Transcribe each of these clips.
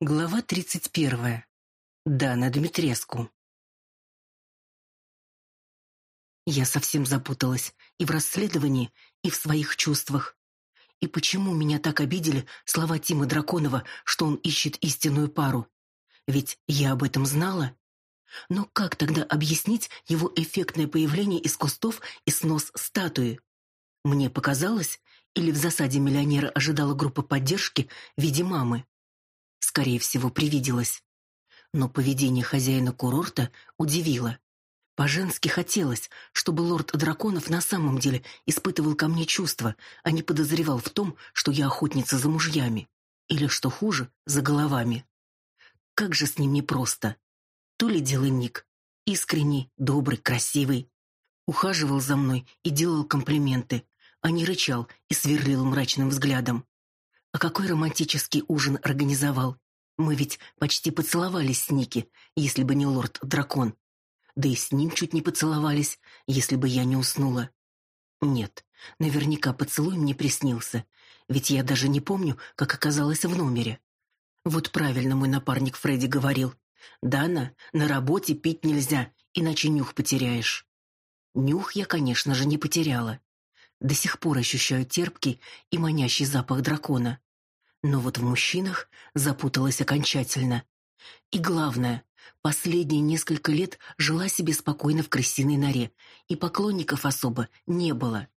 Глава тридцать первая. Дана Дмитреску. Я совсем запуталась и в расследовании, и в своих чувствах. И почему меня так обидели слова Тима Драконова, что он ищет истинную пару? Ведь я об этом знала. Но как тогда объяснить его эффектное появление из кустов и снос статуи? Мне показалось, или в засаде миллионера ожидала группа поддержки в виде мамы? Скорее всего, привиделось. Но поведение хозяина курорта удивило. По-женски хотелось, чтобы лорд Драконов на самом деле испытывал ко мне чувства, а не подозревал в том, что я охотница за мужьями. Или, что хуже, за головами. Как же с ним непросто. То ли дело Ник. Искренний, добрый, красивый. Ухаживал за мной и делал комплименты, а не рычал и сверлил мрачным взглядом. А какой романтический ужин организовал. Мы ведь почти поцеловались с Ники, если бы не лорд-дракон да и с ним чуть не поцеловались, если бы я не уснула. Нет, наверняка поцелуй мне приснился, ведь я даже не помню, как оказалась в номере. Вот правильно мой напарник Фредди говорил. «Дана, на работе пить нельзя, иначе нюх потеряешь». Нюх я, конечно же, не потеряла. До сих пор ощущаю терпкий и манящий запах дракона. Но вот в мужчинах запуталась окончательно. И главное, Последние несколько лет жила себе спокойно в крысиной норе, и поклонников особо не было.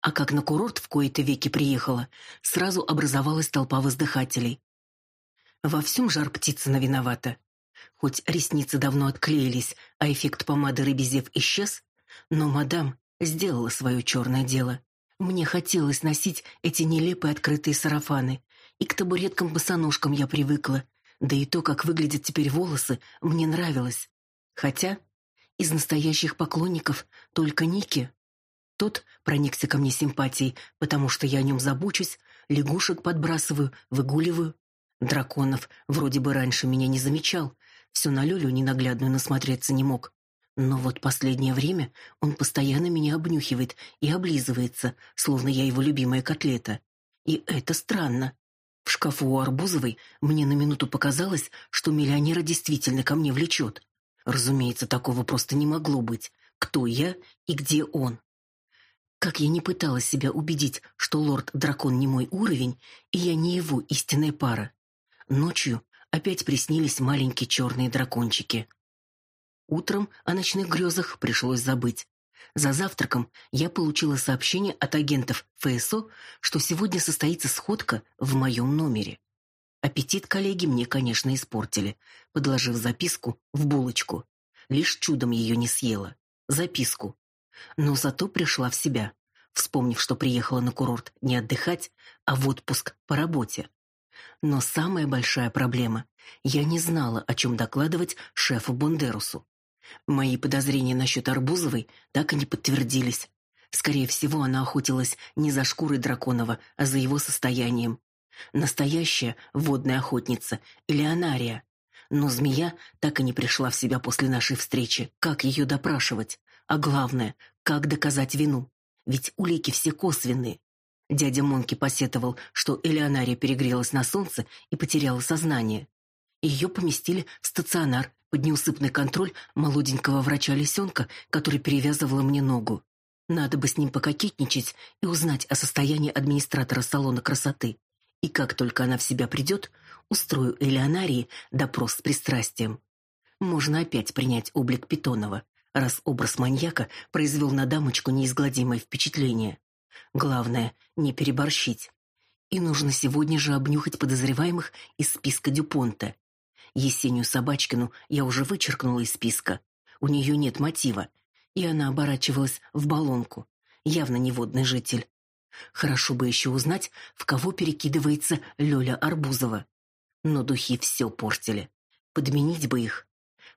А как на курорт в кои-то веки приехала, сразу образовалась толпа воздыхателей. Во всем жар птицына виновата. Хоть ресницы давно отклеились, а эффект помады рыбезев исчез, но мадам сделала свое черное дело. Мне хотелось носить эти нелепые открытые сарафаны, и к табуреткам-босоножкам я привыкла, да и то, как выглядят теперь волосы, мне нравилось. Хотя из настоящих поклонников только Ники. Тот проникся ко мне симпатией, потому что я о нем забочусь, лягушек подбрасываю, выгуливаю. Драконов вроде бы раньше меня не замечал, все на Лёлю ненаглядную насмотреться не мог. Но вот последнее время он постоянно меня обнюхивает и облизывается, словно я его любимая котлета. И это странно. В шкафу у Арбузовой мне на минуту показалось, что миллионера действительно ко мне влечет. Разумеется, такого просто не могло быть. Кто я и где он? Как я не пыталась себя убедить, что лорд-дракон не мой уровень, и я не его истинная пара. Ночью опять приснились маленькие черные дракончики. Утром о ночных грезах пришлось забыть. За завтраком я получила сообщение от агентов ФСО, что сегодня состоится сходка в моем номере. Аппетит коллеги мне, конечно, испортили, подложив записку в булочку. Лишь чудом ее не съела. Записку. Но зато пришла в себя, вспомнив, что приехала на курорт не отдыхать, а в отпуск по работе. Но самая большая проблема — я не знала, о чем докладывать шефу Бондерусу. Мои подозрения насчет Арбузовой так и не подтвердились. Скорее всего, она охотилась не за шкурой Драконова, а за его состоянием. Настоящая водная охотница Элеонария. Но змея так и не пришла в себя после нашей встречи. Как ее допрашивать? А главное, как доказать вину? Ведь улики все косвенные. Дядя Монки посетовал, что Элеонария перегрелась на солнце и потеряла сознание. Ее поместили в стационар под неусыпный контроль молоденького врача-лисенка, который перевязывала мне ногу. Надо бы с ним пококетничать и узнать о состоянии администратора салона красоты. И как только она в себя придет, устрою Элеонарии допрос с пристрастием. Можно опять принять облик Питонова, раз образ маньяка произвел на дамочку неизгладимое впечатление. Главное, не переборщить. И нужно сегодня же обнюхать подозреваемых из списка Дюпонта. Есению Собачкину я уже вычеркнула из списка. У нее нет мотива, и она оборачивалась в баллонку. Явно не водный житель. Хорошо бы еще узнать, в кого перекидывается Лёля Арбузова. Но духи все портили. Подменить бы их.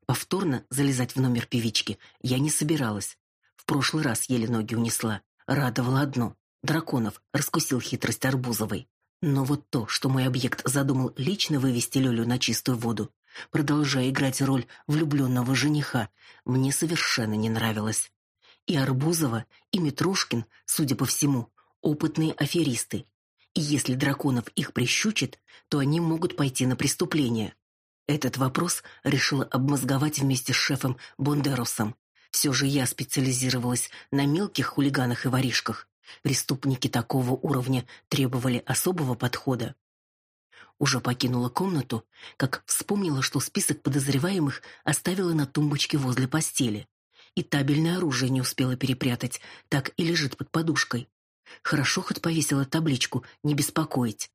Повторно залезать в номер певички я не собиралась. В прошлый раз еле ноги унесла. Радовало одно. Драконов раскусил хитрость Арбузовой. Но вот то, что мой объект задумал лично вывести Лёлю на чистую воду, продолжая играть роль влюбленного жениха, мне совершенно не нравилось. И Арбузова, и Митрушкин, судя по всему, опытные аферисты. И если Драконов их прищучит, то они могут пойти на преступление. Этот вопрос решила обмозговать вместе с шефом Бондеросом. Все же я специализировалась на мелких хулиганах и воришках. Преступники такого уровня требовали особого подхода. Уже покинула комнату, как вспомнила, что список подозреваемых оставила на тумбочке возле постели. И табельное оружие не успела перепрятать, так и лежит под подушкой. Хорошо хоть повесила табличку «Не беспокоить».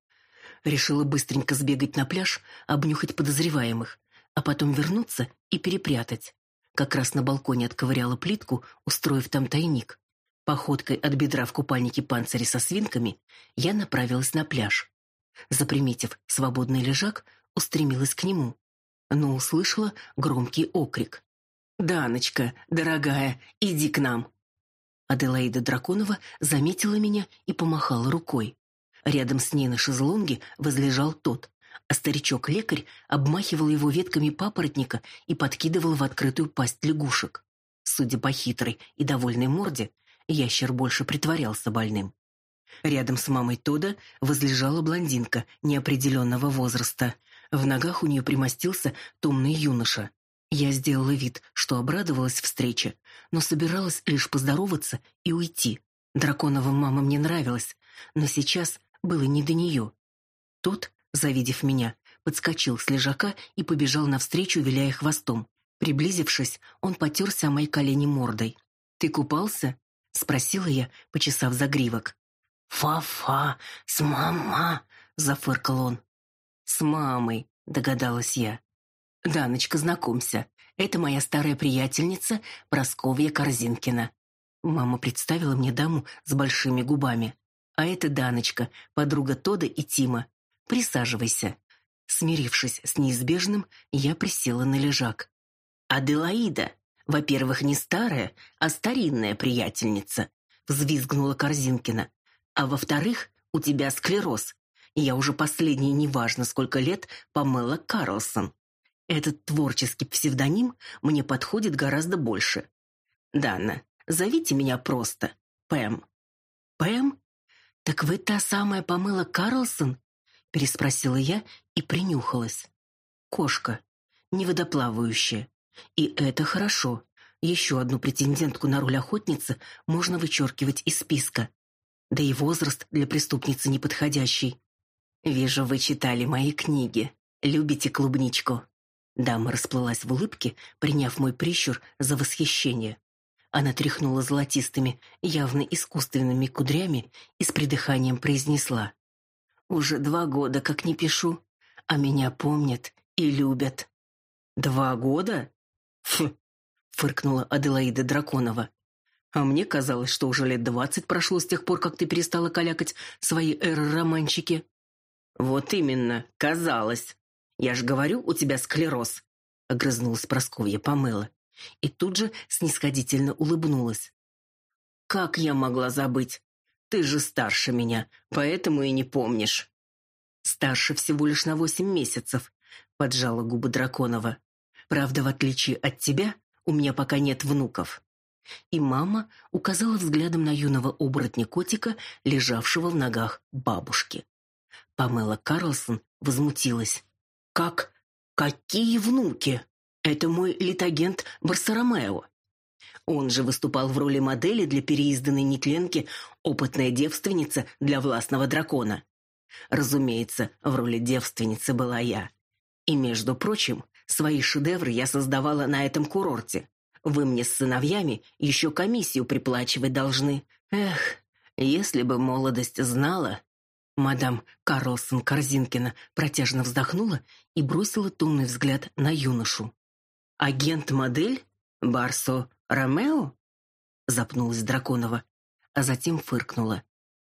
Решила быстренько сбегать на пляж, обнюхать подозреваемых, а потом вернуться и перепрятать. Как раз на балконе отковыряла плитку, устроив там тайник. Походкой от бедра в купальнике панцире со свинками я направилась на пляж. Заприметив свободный лежак, устремилась к нему, но услышала громкий окрик. «Даночка, дорогая, иди к нам!» Аделаида Драконова заметила меня и помахала рукой. Рядом с ней на шезлонге возлежал тот, а старичок-лекарь обмахивал его ветками папоротника и подкидывал в открытую пасть лягушек. Судя по хитрой и довольной морде, ящер больше притворялся больным. Рядом с мамой Тода возлежала блондинка неопределенного возраста. В ногах у нее примостился томный юноша. Я сделала вид, что обрадовалась встрече, но собиралась лишь поздороваться и уйти. Драконова мама мне нравилась, но сейчас было не до нее. Тот, завидев меня, подскочил с лежака и побежал навстречу, виляя хвостом. Приблизившись, он потерся о мои колени мордой. «Ты купался?» — спросила я, почесав загривок. «Фа-фа, с мама!» — зафыркал он. «С мамой», — догадалась я. «Даночка, знакомься, это моя старая приятельница Просковья Корзинкина». Мама представила мне даму с большими губами. «А это Даночка, подруга Тода и Тима. Присаживайся». Смирившись с неизбежным, я присела на лежак. «Аделаида, во-первых, не старая, а старинная приятельница», — взвизгнула Корзинкина. «А во-вторых, у тебя склероз. Я уже последние неважно сколько лет помыла Карлсон. Этот творческий псевдоним мне подходит гораздо больше. Дана, зовите меня просто Пэм. Пэм? Так вы та самая помыла Карлсон? Переспросила я и принюхалась. Кошка, неводоплавающая. И это хорошо. Еще одну претендентку на роль охотницы можно вычеркивать из списка. Да и возраст для преступницы неподходящий. Вижу, вы читали мои книги. Любите клубничку. Дама расплылась в улыбке, приняв мой прищур за восхищение. Она тряхнула золотистыми, явно искусственными кудрями и с придыханием произнесла. «Уже два года как не пишу, а меня помнят и любят». «Два года?» «Фу!» — фыркнула Аделаида Драконова. «А мне казалось, что уже лет двадцать прошло с тех пор, как ты перестала калякать свои эры-романчики». «Вот именно, казалось», я ж говорю, у тебя склероз, огрызнулась Просковья Помыла и тут же снисходительно улыбнулась. Как я могла забыть? Ты же старше меня, поэтому и не помнишь. Старше всего лишь на восемь месяцев, поджала губы Драконова. Правда, в отличие от тебя, у меня пока нет внуков. И мама указала взглядом на юного оборотня котика, лежавшего в ногах бабушки. Памела Карлсон возмутилась. Как? Какие внуки? Это мой литагент Барсаромео. Он же выступал в роли модели для переизданной нетленки «Опытная девственница для властного дракона». Разумеется, в роли девственницы была я. И, между прочим, свои шедевры я создавала на этом курорте. Вы мне с сыновьями еще комиссию приплачивать должны. Эх, если бы молодость знала, Мадам Карлсон Корзинкина протяжно вздохнула и бросила томный взгляд на юношу. «Агент-модель? Барсо Ромео?» Запнулась Драконова, а затем фыркнула.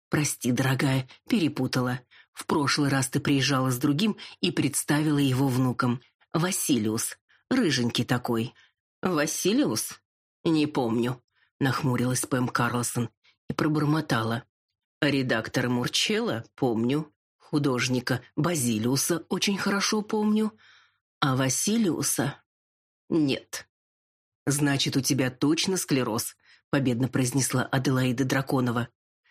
«Прости, дорогая, перепутала. В прошлый раз ты приезжала с другим и представила его внуком. Василиус, рыженький такой». «Василиус? Не помню», — нахмурилась Пэм Карлсон и пробормотала. Редактора Мурчела помню, художника Базилиуса очень хорошо помню, А Василиуса нет. Значит, у тебя точно склероз, победно произнесла Аделаида Драконова.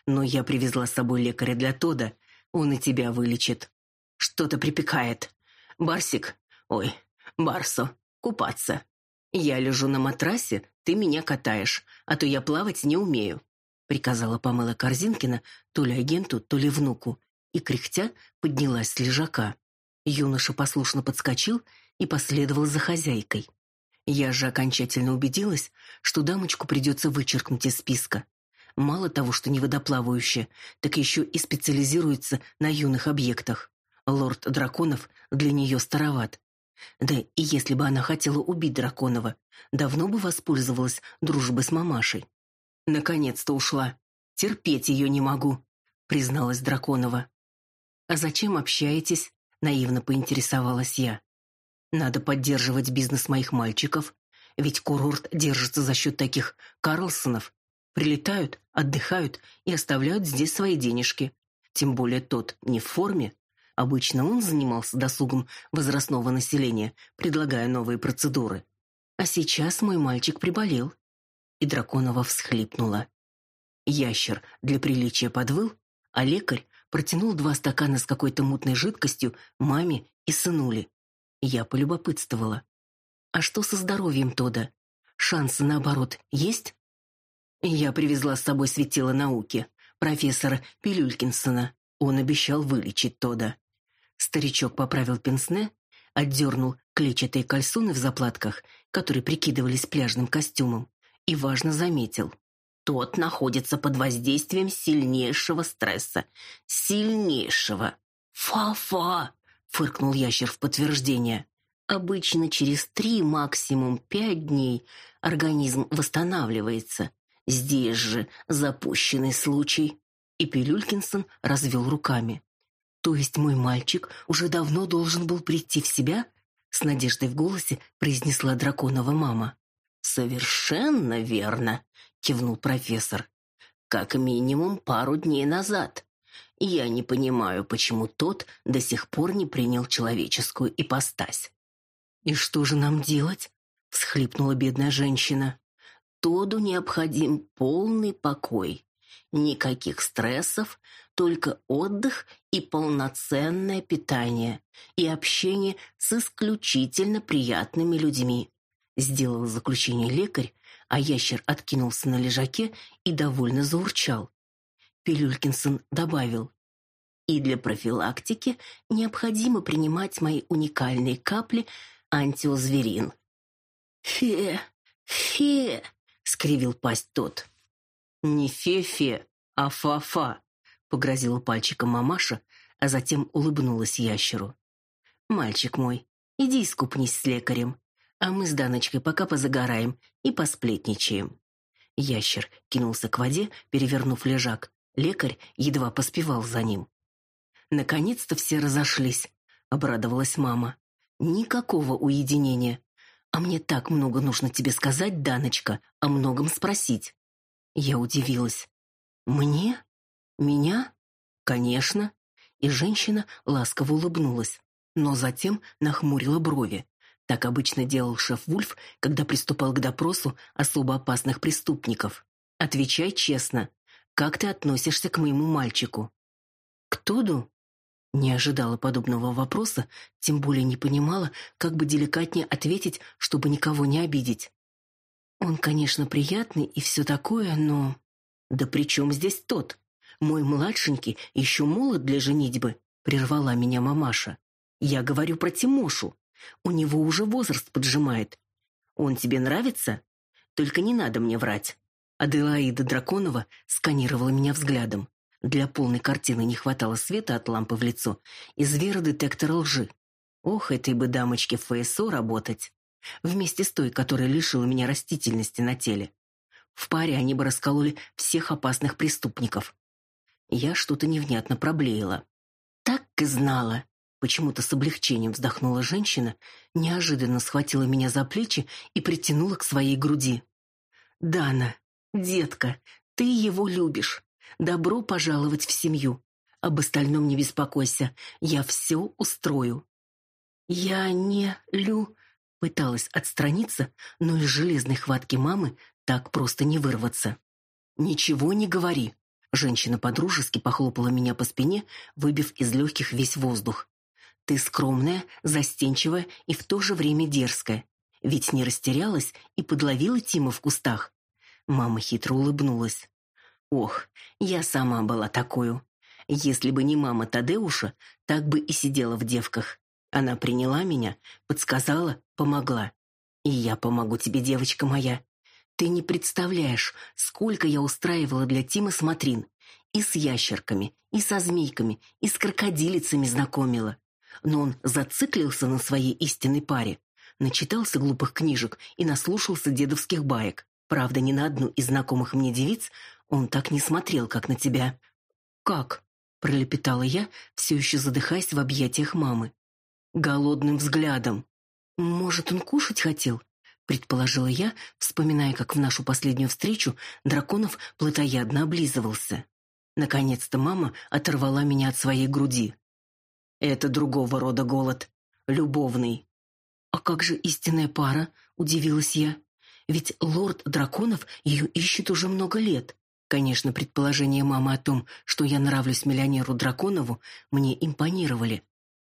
Но я привезла с собой лекаря для Тода, он и тебя вылечит. Что-то припекает. Барсик, ой, Барсо, купаться. Я лежу на матрасе, ты меня катаешь, а то я плавать не умею, приказала Памела Корзинкина то ли агенту, то ли внуку, и кряхтя поднялась с лежака. Юноша послушно подскочил и последовал за хозяйкой. Я же окончательно убедилась, что дамочку придется вычеркнуть из списка. Мало того, что не водоплавающая, так еще и специализируется на юных объектах. Лорд Драконов для нее староват. Да и если бы она хотела убить Драконова, давно бы воспользовалась дружбой с мамашей. Наконец-то ушла. Терпеть ее не могу, призналась Драконова. А зачем общаетесь? наивно поинтересовалась я. Надо поддерживать бизнес моих мальчиков, ведь курорт держится за счет таких Карлсонов. Прилетают, отдыхают и оставляют здесь свои денежки. Тем более тот не в форме. Обычно он занимался досугом возрастного населения, предлагая новые процедуры. А сейчас мой мальчик приболел. И Драконова всхлипнула. Ящер для приличия подвыл, а лекарь протянул два стакана с какой-то мутной жидкостью маме и сынуле. Я полюбопытствовала. А что со здоровьем Тода? Шансы, наоборот, есть? Я привезла с собой светило науки, профессора Пилюлькинсона. Он обещал вылечить Тода. Старичок поправил пенсне, отдернул клетчатые кальсоны в заплатках, которые прикидывались пляжным костюмом, и важно заметил. Тот находится под воздействием сильнейшего стресса. Сильнейшего. «Фа-фа!» — фыркнул ящер в подтверждение. Обычно через три, максимум пять дней организм восстанавливается. Здесь же запущенный случай. И Пилюлькинсон развел руками. То есть мой мальчик уже давно должен был прийти в себя? С надеждой в голосе произнесла драконова мама. Совершенно верно, кивнул профессор. Как минимум пару дней назад. Я не понимаю, почему тот до сих пор не принял человеческую ипостась. И что же нам делать? всхлипнула бедная женщина. Тоду необходим полный покой. Никаких стрессов, только отдых и полноценное питание и общение с исключительно приятными людьми. Сделал заключение лекарь, а ящер откинулся на лежаке и довольно заурчал. Пилюлькинсон добавил: "И для профилактики необходимо принимать мои уникальные капли антиозверин". "Фе, фе", скривил пасть тот. "Не фе-фе, а фа-фа", погрозила пальчиком мамаша, а затем улыбнулась ящеру. "Мальчик мой, иди искупнись с лекарем а мы с Даночкой пока позагораем и посплетничаем. Ящер кинулся к воде, перевернув лежак. Лекарь едва поспевал за ним. Наконец-то все разошлись, обрадовалась мама. Никакого уединения. А мне так много нужно тебе сказать, Даночка, о многом спросить. Я удивилась. Мне? Меня? Конечно. И женщина ласково улыбнулась, но затем нахмурила брови. Так обычно делал шеф Вульф, когда приступал к допросу особо опасных преступников. Отвечай честно. Как ты относишься к моему мальчику? К Тоду? Не ожидала подобного вопроса, тем более не понимала, как бы деликатнее ответить, чтобы никого не обидеть. Он, конечно, приятный и все такое, но да при чем здесь тот? Мой младшенький еще молод для женитьбы, прервала меня мамаша. Я говорю про Тимошу. У него уже возраст поджимает. Он тебе нравится? Только не надо мне врать. Аделаида Драконова сканировала меня взглядом. Для полной картины не хватало света от лампы в лицо и зверодетектора лжи. Ох, этой бы дамочке ФСО работать. Вместе с той, которая лишила меня растительности на теле. В паре они бы раскололи всех опасных преступников. Я что-то невнятно проблеяла. Так и знала. Почему-то с облегчением вздохнула женщина, неожиданно схватила меня за плечи и притянула к своей груди. Дана, детка, ты его любишь. Добро пожаловать в семью. Об остальном не беспокойся, я все устрою. Я не лю... Пыталась отстраниться, но из железной хватки мамы так просто не вырваться. «Ничего не говори!» Женщина подружески похлопала меня по спине, выбив из легких весь воздух. «Ты скромная, застенчивая и в то же время дерзкая. Ведь не растерялась и подловила Тима в кустах». Мама хитро улыбнулась. «Ох, я сама была такую. Если бы не мама Тадеуша, так бы и сидела в девках. Она приняла меня, подсказала, помогла. И я помогу тебе, девочка моя. Ты не представляешь, сколько я устраивала для Тима смотрин. И с ящерками, и со змейками, и с крокодилицами знакомила. Но он зациклился на своей истинной паре. Начитался глупых книжек и наслушался дедовских баек. Правда, ни на одну из знакомых мне девиц он так не смотрел, как на тебя. «Как?» — пролепетала я, все еще задыхаясь в объятиях мамы голодным взглядом. Может, он кушать хотел? предположила я, вспоминая, как в нашу последнюю встречу драконов плотоядно облизывался. Наконец-то мама оторвала меня от своей груди. Это другого рода голод, любовный. А как же истинная пара? удивилась я. Ведь лорд драконов ее ищет уже много лет. Конечно, предположение мамы о том, что я нравлюсь миллионеру Драконову, мне импонировали.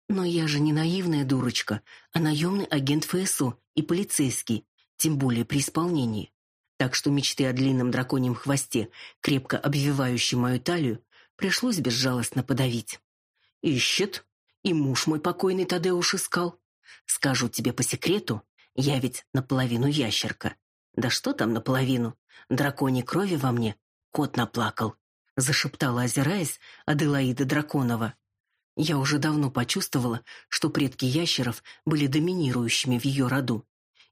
Но я же не наивная дурочка, а наемный агент ФСО и полицейский, тем более при исполнении. Так что мечты о длинном драконьем хвосте, крепко обвивающей мою талию, пришлось безжалостно подавить. Ищет, и муж мой покойный Тадеуш искал. Скажу тебе по секрету, я ведь наполовину ящерка. Да что там наполовину? Драконьей крови во мне кот наплакал, зашептала, озираясь, Аделаида Драконова. Я уже давно почувствовала, что предки ящеров были доминирующими в ее роду,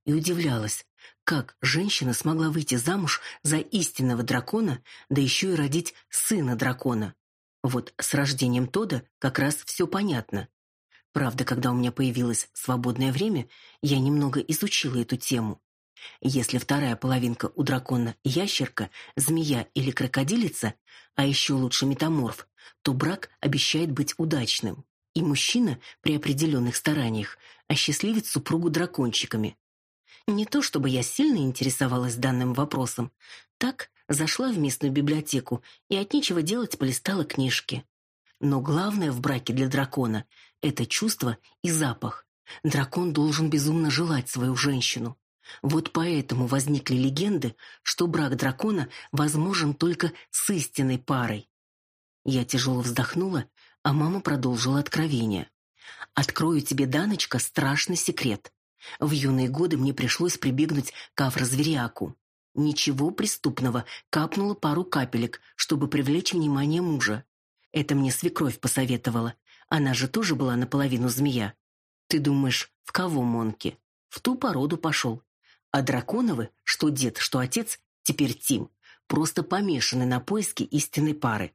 и удивлялась, как женщина смогла выйти замуж за истинного дракона, да еще и родить сына дракона. Вот с рождением Тода как раз все понятно. Правда, когда у меня появилось свободное время, я немного изучила эту тему. Если вторая половинка у дракона ящерка, змея или крокодилица, а еще лучше метаморф, то брак обещает быть удачным. И мужчина при определенных стараниях осчастливит супругу дракончиками. Не то чтобы я сильно интересовалась данным вопросом. Так зашла в местную библиотеку и от нечего делать полистала книжки. Но главное в браке для дракона — это чувство и запах. Дракон должен безумно желать свою женщину. Вот поэтому возникли легенды, что брак дракона возможен только с истинной парой. Я тяжело вздохнула, а мама продолжила откровение. «Открою тебе, Даночка, страшный секрет. В юные годы мне пришлось прибегнуть к афрозвериаку. Ничего преступного, капнула пару капелек, чтобы привлечь внимание мужа. Это мне свекровь посоветовала. Она же тоже была наполовину змея. Ты думаешь, в кого Монки? В ту породу пошел. А Драконовы, что дед, что отец, теперь Тим, просто помешаны на поиске истинной пары.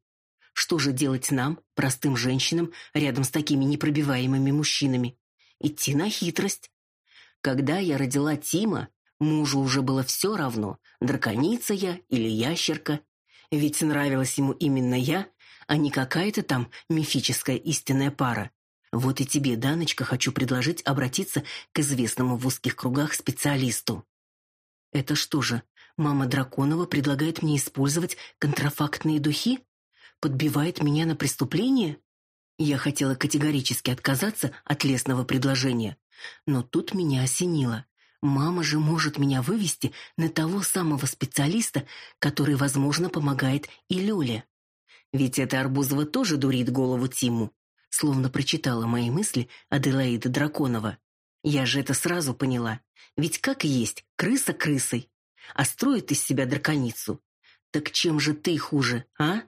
Что же делать нам, простым женщинам, рядом с такими непробиваемыми мужчинами? Идти на хитрость. Когда я родила Тима, мужу уже было все равно, драконица я или ящерка. Ведь нравилась ему именно я, а не какая-то там мифическая истинная пара. Вот и тебе, Даночка, хочу предложить обратиться к известному в узких кругах специалисту. Это что же, мама Драконова предлагает мне использовать контрафактные духи? подбивает меня на преступление? Я хотела категорически отказаться от лесного предложения, но тут меня осенило. Мама же может меня вывести на того самого специалиста, который, возможно, помогает и Лёле. Ведь эта Арбузова тоже дурит голову Тиму, словно прочитала мои мысли Аделаида Драконова. Я же это сразу поняла. Ведь как есть, крыса крысой, а строит из себя драконицу. Так чем же ты хуже, а?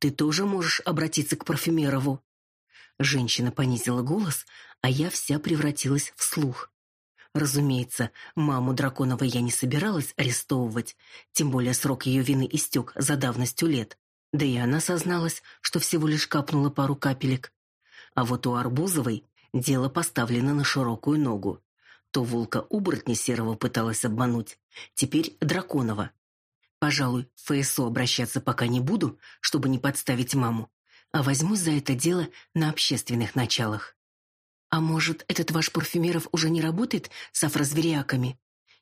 Ты тоже можешь обратиться к парфюмерову. Женщина понизила голос, а я вся превратилась в слух. Разумеется, маму Драконова я не собиралась арестовывать, тем более срок ее вины истек за давностью лет. Да и она созналась, что всего лишь капнула пару капелек. А вот у Арбузовой дело поставлено на широкую ногу. То волка-оборотня серого пыталась обмануть, теперь Драконова. Пожалуй, ФСО обращаться пока не буду, чтобы не подставить маму, а возьмусь за это дело на общественных началах. А может, этот ваш парфюмеров уже не работает с афрозвериаками?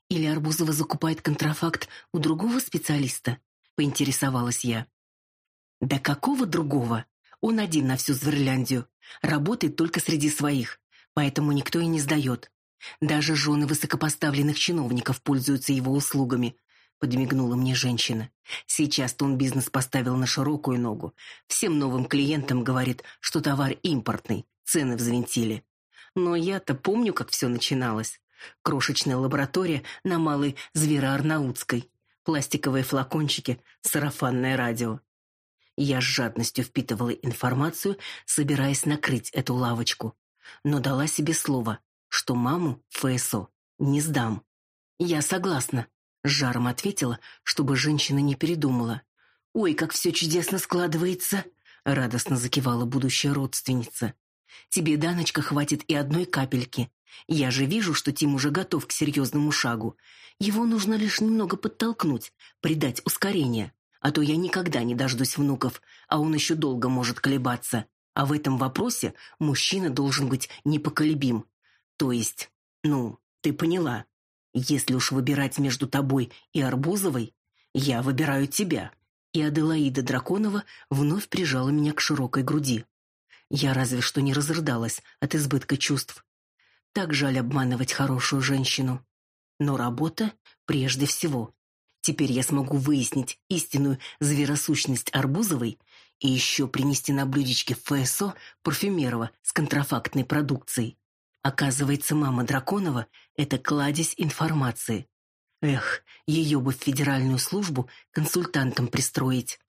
Или Арбузова закупает контрафакт у другого специалиста? Поинтересовалась я. Да какого другого? Он один на всю Зверляндию. Работает только среди своих, поэтому никто и не сдает. Даже жены высокопоставленных чиновников пользуются его услугами, подмигнула мне женщина. Сейчас-то он бизнес поставил на широкую ногу. Всем новым клиентам говорит, что товар импортный, цены взвинтили. Но я-то помню, как все начиналось. Крошечная лаборатория на Малой Звероарнаутской. Пластиковые флакончики, сарафанное радио. Я с жадностью впитывала информацию, собираясь накрыть эту лавочку. Но дала себе слово, что маму ФСО не сдам. Я согласна, с жаром ответила, чтобы женщина не передумала. «Ой, как все чудесно складывается!» — радостно закивала будущая родственница. «Тебе, Даночка, хватит и одной капельки. Я же вижу, что Тим уже готов к серьезному шагу. Его нужно лишь немного подтолкнуть, придать ускорение. А то я никогда не дождусь внуков, а он еще долго может колебаться. А в этом вопросе мужчина должен быть непоколебим. То есть, ну, ты поняла». Если уж выбирать между тобой и Арбузовой, я выбираю тебя. И Аделаида Драконова вновь прижала меня к широкой груди. Я разве что не разрыдалась от избытка чувств. Так жаль обманывать хорошую женщину. Но работа прежде всего. Теперь я смогу выяснить истинную зверосущность Арбузовой и еще принести на блюдечке ФСО парфюмерова с контрафактной продукцией. Оказывается, мама Драконова — это кладезь информации. Эх, ее бы в федеральную службу консультантом пристроить.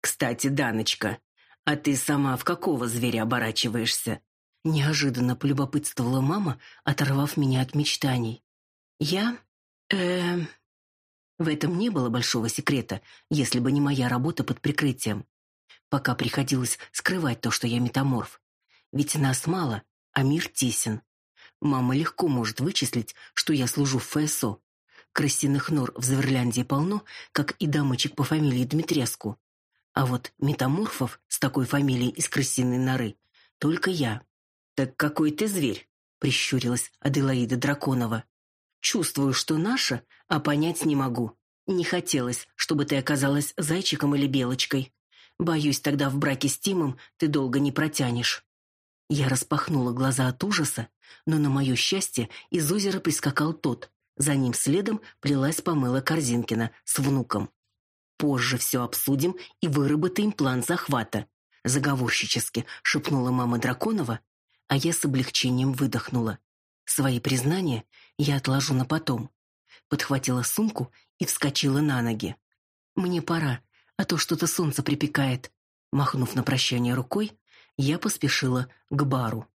Кстати, Даночка, а ты сама в какого зверя оборачиваешься? Неожиданно полюбопытствовала мама, оторвав меня от мечтаний. Я... э В этом не было большого секрета, если бы не моя работа под прикрытием. Пока приходилось скрывать то, что я метаморф. Ведь нас мало, а мир тесен. Мама легко может вычислить, что я служу в ФСО. Крысиных нор в Заверляндии полно, как и дамочек по фамилии Дмитреску. А вот метаморфов с такой фамилией из крысиной норы только я. Так какой ты зверь? прищурилась Аделаида Драконова. Чувствую, что наша, а понять не могу. Не хотелось, чтобы ты оказалась зайчиком или белочкой. Боюсь, тогда в браке с Тимом ты долго не протянешь. Я распахнула глаза от ужаса, но на мое счастье из озера прискакал тот. За ним следом плелась Памела Корзинкина с внуком. Позже все обсудим и выработаем план захвата, заговорщически шепнула мама Драконова, а я с облегчением выдохнула. Свои признания я отложу на потом. Подхватила сумку и вскочила на ноги. Мне пора, а то что-то солнце припекает. Махнув на прощание рукой, я поспешила к бару.